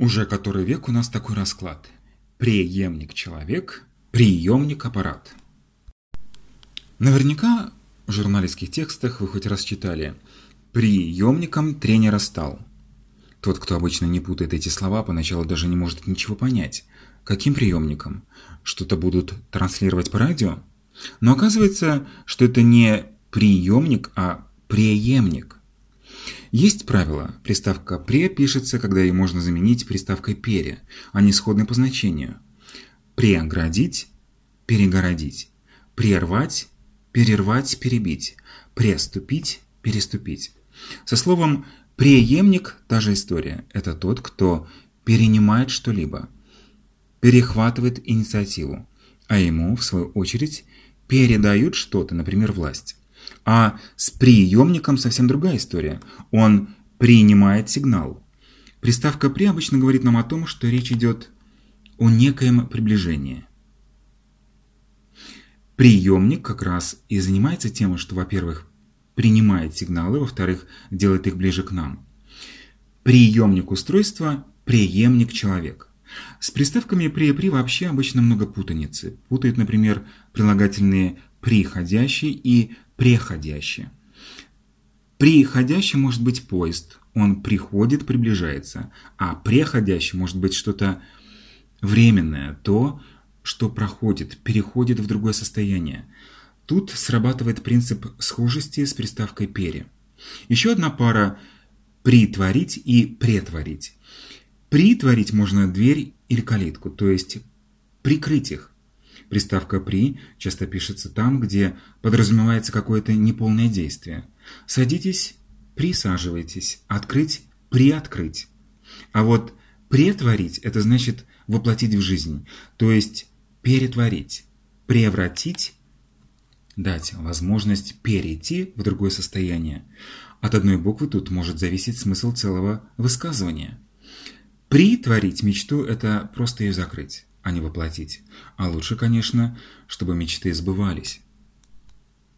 Уже который век у нас такой расклад. Преемник человек, приемник аппарат. Наверняка в журналистских текстах вы хоть раз читали «приемником тренера стал». Тот, кто обычно не путает эти слова, поначалу даже не может ничего понять. Каким приемником? Что-то будут транслировать по радио? Но оказывается, что это не приемник, а преемник. Есть правило, приставка «пре» пишется, когда ее можно заменить приставкой «пере», они сходны по значению. Преоградить – перегородить, прервать – перервать, перебить, преступить – переступить. Со словом «преемник» та же история. Это тот, кто перенимает что-либо, перехватывает инициативу, а ему, в свою очередь, передают что-то, например, власть. А с приемником совсем другая история. Он принимает сигнал. Приставка «при» обычно говорит нам о том, что речь идет о некоем приближении. Приемник как раз и занимается тем, что, во-первых, принимает сигналы, во-вторых, делает их ближе к нам. Приемник устройства – преемник человек. С приставками «при» и «при» вообще обычно много путаницы. Путают, например, прилагательные «приходящий» и «преходящий». Приходящий может быть поезд, он приходит, приближается, а преходящий может быть что-то временное, то, что проходит, переходит в другое состояние. Тут срабатывает принцип схожести с приставкой «пере». Еще одна пара «притворить» и «претворить». Притворить можно дверь или калитку, то есть прикрыть их. Приставка «при» часто пишется там, где подразумевается какое-то неполное действие. Садитесь, присаживайтесь, открыть, приоткрыть. А вот «претворить» – это значит воплотить в жизнь, то есть перетворить, превратить, дать возможность перейти в другое состояние. От одной буквы тут может зависеть смысл целого высказывания. Притворить мечту – это просто ее закрыть, а не воплотить. А лучше, конечно, чтобы мечты сбывались.